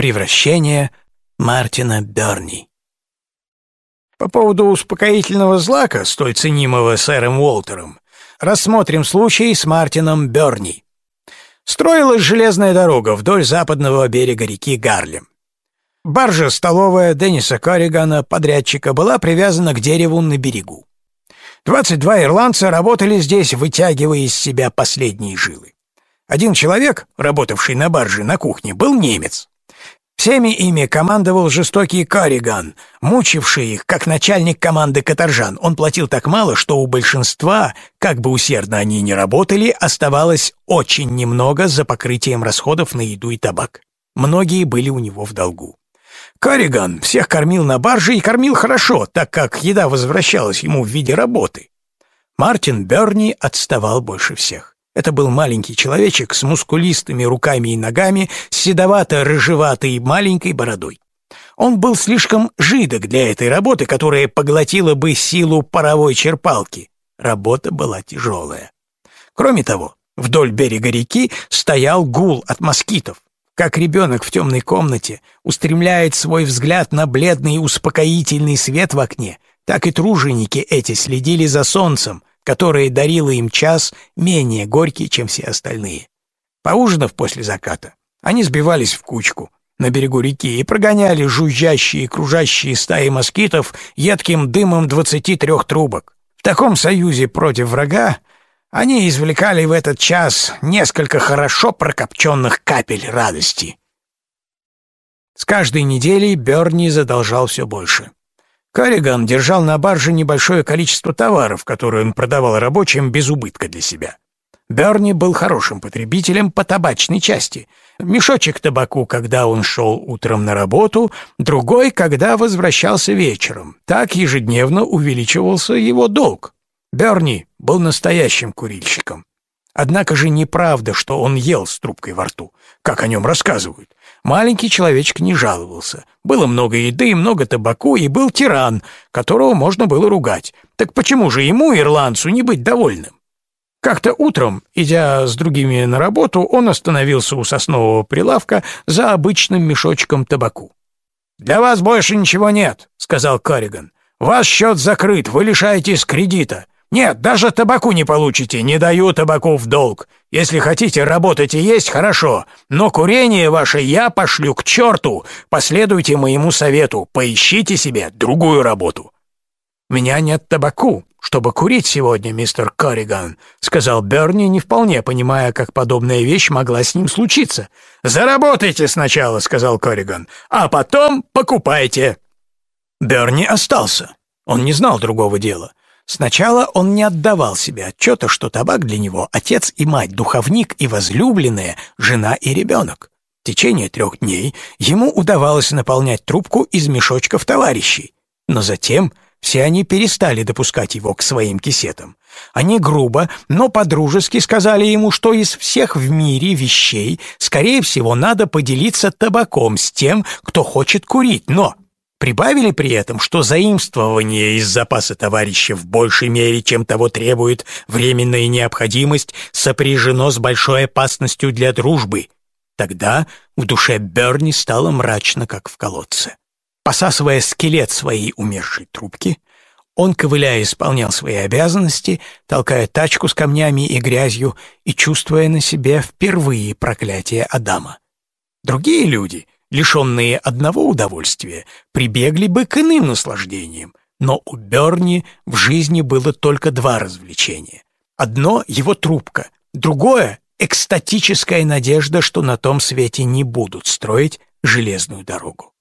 Превращение Мартина Берни. По поводу успокоительного злака, столь ценимого сэром Уолтером, рассмотрим случай с Мартином Берни. Строилась железная дорога вдоль западного берега реки Гарлем. Баржа столовая Денниса Корригана, подрядчика, была привязана к дереву на берегу. Двадцать два ирландца работали здесь, вытягивая из себя последние жилы. Один человек, работавший на барже на кухне, был немец. Всеми ими командовал жестокий Кариган, мучивший их, как начальник команды каторжан. Он платил так мало, что у большинства, как бы усердно они ни работали, оставалось очень немного за покрытием расходов на еду и табак. Многие были у него в долгу. Кариган всех кормил на барже и кормил хорошо, так как еда возвращалась ему в виде работы. Мартин Берни отставал больше всех. Это был маленький человечек с мускулистыми руками и ногами, с седовато-рыжеватой маленькой бородой. Он был слишком жидок для этой работы, которая поглотила бы силу паровой черпалки. Работа была тяжелая. Кроме того, вдоль берега реки стоял гул от москитов. Как ребенок в темной комнате устремляет свой взгляд на бледный успокоительный свет в окне, так и труженики эти следили за солнцем, которое дарило им час менее горький, чем все остальные. Поужинав после заката, они сбивались в кучку на берегу реки и прогоняли жужжащие и кружащие стаи москитов едким дымом двадцати трех трубок. В таком союзе против врага они извлекали в этот час несколько хорошо прокопченных капель радости. С каждой неделей Берни задолжал все больше. Карриган держал на барже небольшое количество товаров, которые он продавал рабочим без убытка для себя. Берни был хорошим потребителем по табачной части. Мешочек табаку, когда он шел утром на работу, другой, когда возвращался вечером. Так ежедневно увеличивался его долг. Берни был настоящим курильщиком. Однако же неправда, что он ел с трубкой во рту, как о нем рассказывают. Маленький человечек не жаловался. Было много еды, много табаку, и был тиран, которого можно было ругать. Так почему же ему, ирландцу, не быть довольным? Как-то утром, идя с другими на работу, он остановился у соснового прилавка за обычным мешочком табаку. «Для вас больше ничего нет», — сказал Карриган. «Ваш счет закрыт, вы лишаетесь кредита. Нет, даже табаку не получите, не даю табаку в долг. Если хотите работать и есть, хорошо, но курение ваше я пошлю к черту. Последуйте моему совету, поищите себе другую работу». «У меня нет табаку, чтобы курить сегодня, мистер Корриган», сказал Берни, не вполне понимая, как подобная вещь могла с ним случиться. «Заработайте сначала», — сказал Корриган, «а потом покупайте». Берни остался. Он не знал другого дела. Сначала он не отдавал себе отчета, что табак для него — отец и мать, духовник и возлюбленная, жена и ребенок. В течение трех дней ему удавалось наполнять трубку из мешочков товарищей, но затем все они перестали допускать его к своим кисетам. Они грубо, но подружески сказали ему, что из всех в мире вещей, скорее всего, надо поделиться табаком с тем, кто хочет курить, но Прибавили при этом, что заимствование из запаса товарища в большей мере, чем того требует временная необходимость, сопряжено с большой опасностью для дружбы. Тогда в душе Берни стало мрачно, как в колодце. Посасывая скелет своей умершей трубки, он, ковыляя, исполнял свои обязанности, толкая тачку с камнями и грязью и чувствуя на себе впервые проклятие Адама. Другие люди — лишенные одного удовольствия, прибегли бы к иным наслаждениям. Но у Берни в жизни было только два развлечения. Одно — его трубка, другое — экстатическая надежда, что на том свете не будут строить железную дорогу.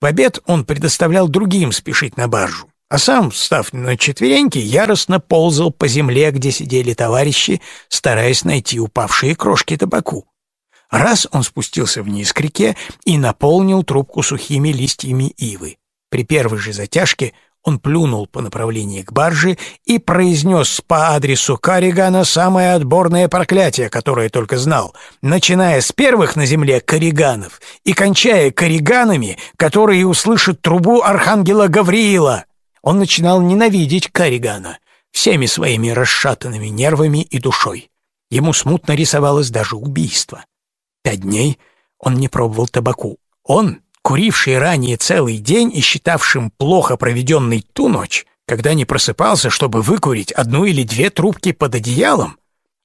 В обед он предоставлял другим спешить на баржу, а сам, став на четвереньки, яростно ползал по земле, где сидели товарищи, стараясь найти упавшие крошки табаку. Раз он спустился вниз к реке и наполнил трубку сухими листьями ивы. При первой же затяжке он плюнул по направлению к барже и произнес по адресу Карригана самое отборное проклятие, которое только знал, начиная с первых на земле Карриганов и кончая Карриганами, которые услышат трубу архангела Гавриила. Он начинал ненавидеть Карригана всеми своими расшатанными нервами и душой. Ему смутно рисовалось даже убийство. Пять дней он не пробовал табаку. Он, куривший ранее целый день и считавшим плохо проведенный ту ночь, когда не просыпался, чтобы выкурить одну или две трубки под одеялом,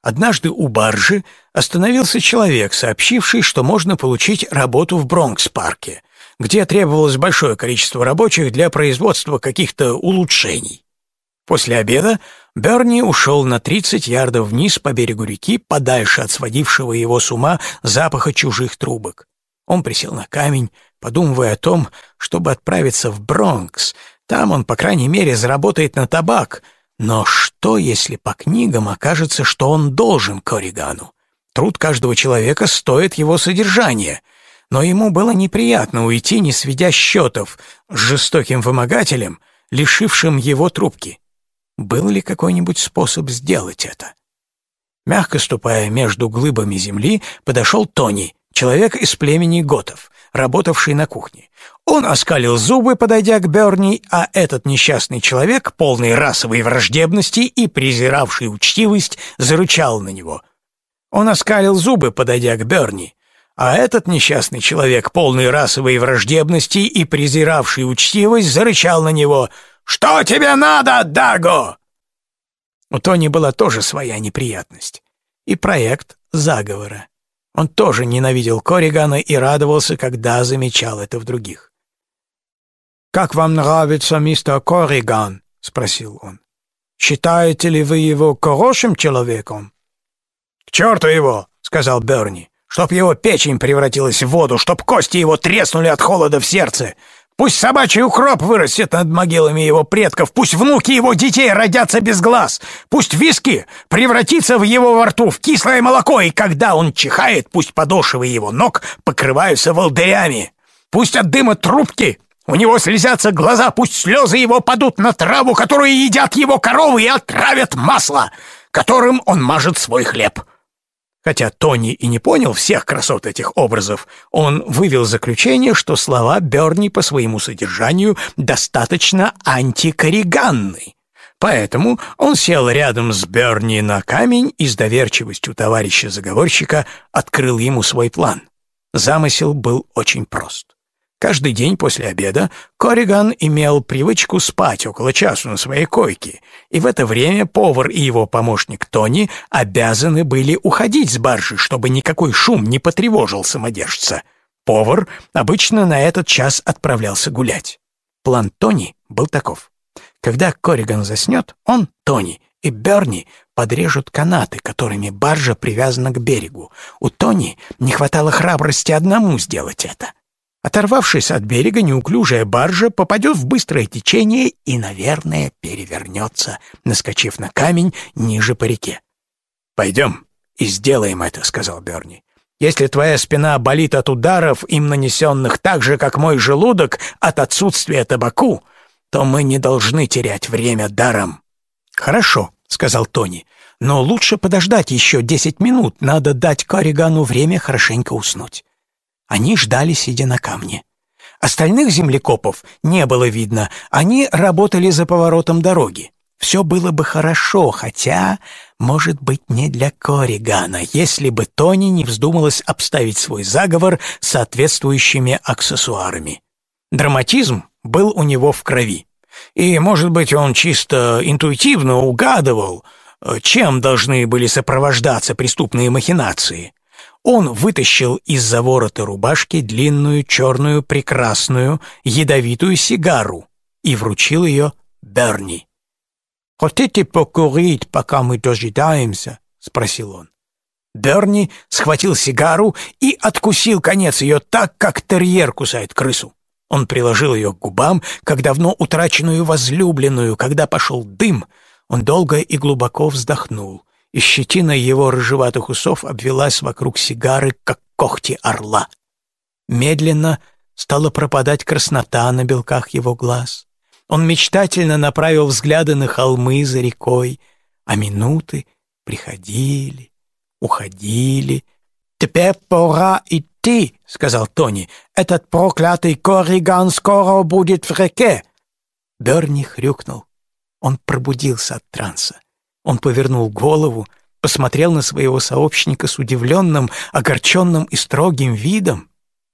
однажды у баржи остановился человек, сообщивший, что можно получить работу в Бронкс-парке, где требовалось большое количество рабочих для производства каких-то улучшений. После обеда Берни ушел на 30 ярдов вниз по берегу реки, подальше от сводившего его с ума запаха чужих трубок. Он присел на камень, подумывая о том, чтобы отправиться в Бронкс. Там он, по крайней мере, заработает на табак. Но что, если по книгам окажется, что он должен Корригану? Труд каждого человека стоит его содержания. Но ему было неприятно уйти, не сведя счетов, с жестоким вымогателем, лишившим его трубки. Был ли какой-нибудь способ сделать это? Мягко ступая между глыбами земли, подошел Тони, человек из племени готов, работавший на кухне. Он оскалил зубы, подойдя к Берни, а этот несчастный человек, полный расовой враждебности и презиравший учтивость, зарычал на него. Он оскалил зубы, подойдя к Берни, а этот несчастный человек, полный расовой враждебности и презиравший учтивость, зарычал на него — «Что тебе надо, Даго?» У Тони была тоже своя неприятность. И проект заговора. Он тоже ненавидел Корригана и радовался, когда замечал это в других. «Как вам нравится мистер Корриган?» — спросил он. «Считаете ли вы его хорошим человеком?» «К черту его!» — сказал Берни. «Чтоб его печень превратилась в воду, чтоб кости его треснули от холода в сердце, Пусть собачий укроп вырастет над могилами его предков, пусть внуки его детей родятся без глаз, пусть виски превратится в его во рту в кислое молоко, и когда он чихает, пусть подошвы его ног покрываются волдырями, пусть от дыма трубки у него слезятся глаза, пусть слезы его падут на траву, которую едят его коровы, и отравят масло, которым он мажет свой хлеб». Хотя Тони и не понял всех красот этих образов, он вывел заключение, что слова Берни по своему содержанию достаточно антикорриганны. Поэтому он сел рядом с Берни на камень и с доверчивостью товарища-заговорщика открыл ему свой план. Замысел был очень прост. Каждый день после обеда Корриган имел привычку спать около часу на своей койке, и в это время повар и его помощник Тони обязаны были уходить с баржи, чтобы никакой шум не потревожил самодержца. Повар обычно на этот час отправлялся гулять. План Тони был таков. Когда Корриган заснет, он, Тони, и Берни подрежут канаты, которыми баржа привязана к берегу. У Тони не хватало храбрости одному сделать это. Оторвавшись от берега, неуклюжая баржа попадет в быстрое течение и, наверное, перевернется, наскочив на камень ниже по реке. «Пойдем и сделаем это», — сказал Берни. «Если твоя спина болит от ударов, им нанесенных так же, как мой желудок, от отсутствия табаку, то мы не должны терять время даром». «Хорошо», — сказал Тони, — «но лучше подождать еще десять минут, надо дать Корригану время хорошенько уснуть». Они ждали, сидя на камне. Остальных землекопов не было видно, они работали за поворотом дороги. Все было бы хорошо, хотя, может быть, не для Корригана, если бы Тони не вздумалась обставить свой заговор соответствующими аксессуарами. Драматизм был у него в крови. И, может быть, он чисто интуитивно угадывал, чем должны были сопровождаться преступные махинации. Он вытащил из-за ворота рубашки длинную, черную, прекрасную, ядовитую сигару и вручил ее Берни. «Хотите покурить, пока мы дожидаемся?» — спросил он. Берни схватил сигару и откусил конец ее так, как терьер кусает крысу. Он приложил ее к губам, как давно утраченную возлюбленную, когда пошел дым. Он долго и глубоко вздохнул и щетина его рыжеватых усов обвелась вокруг сигары, как когти орла. Медленно стала пропадать краснота на белках его глаз. Он мечтательно направил взгляды на холмы за рекой, а минуты приходили, уходили. «Теперь пора идти», — сказал Тони. «Этот проклятый корриган скоро будет в реке». Берни хрюкнул. Он пробудился от транса. Он повернул голову, посмотрел на своего сообщника с удивленным, огорченным и строгим видом.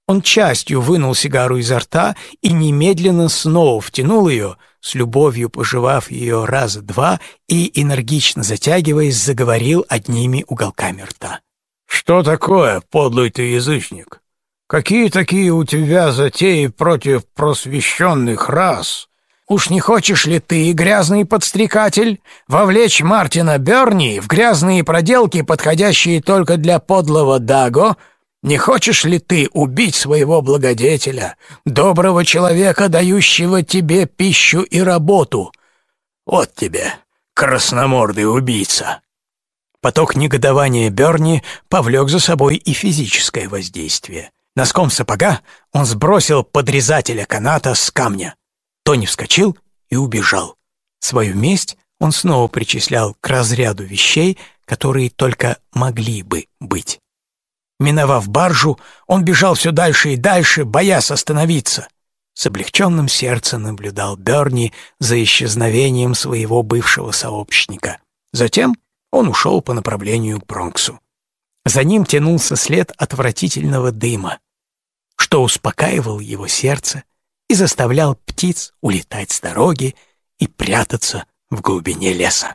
Он частью вынул сигару изо рта и немедленно снова втянул ее, с любовью пожевав ее раза два и, энергично затягиваясь, заговорил одними уголками рта. «Что такое, подлый ты язычник? Какие такие у тебя затеи против просвещенных рас?» Уж не хочешь ли ты, грязный подстрекатель, вовлечь Мартина Берни в грязные проделки, подходящие только для подлого Даго? Не хочешь ли ты убить своего благодетеля, доброго человека, дающего тебе пищу и работу? Вот тебе, красномордый убийца!» Поток негодования Берни повлек за собой и физическое воздействие. Носком сапога он сбросил подрезателя каната с камня. Тони вскочил и убежал. Свою месть он снова причислял к разряду вещей, которые только могли бы быть. Миновав баржу, он бежал все дальше и дальше, боясь остановиться. С облегченным сердцем наблюдал Берни за исчезновением своего бывшего сообщника. Затем он ушел по направлению к Бронксу. За ним тянулся след отвратительного дыма, что успокаивал его сердце и заставлял птиц улетать с дороги и прятаться в глубине леса.